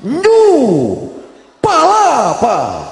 nu New Palapa.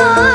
Oh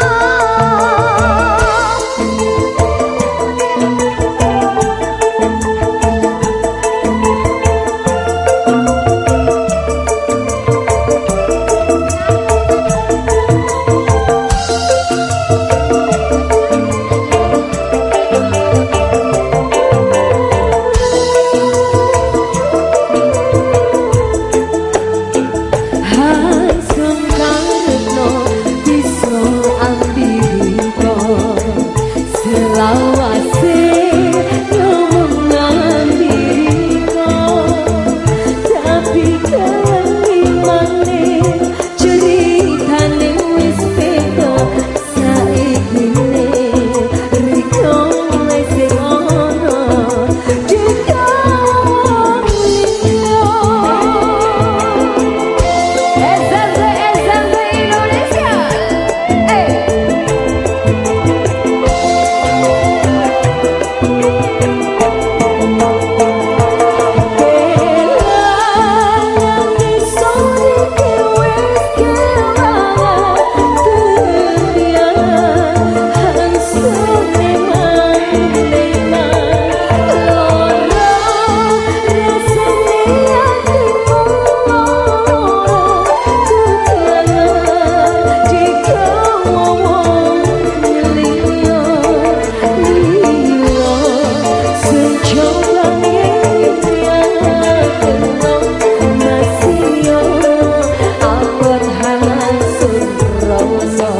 Oh. so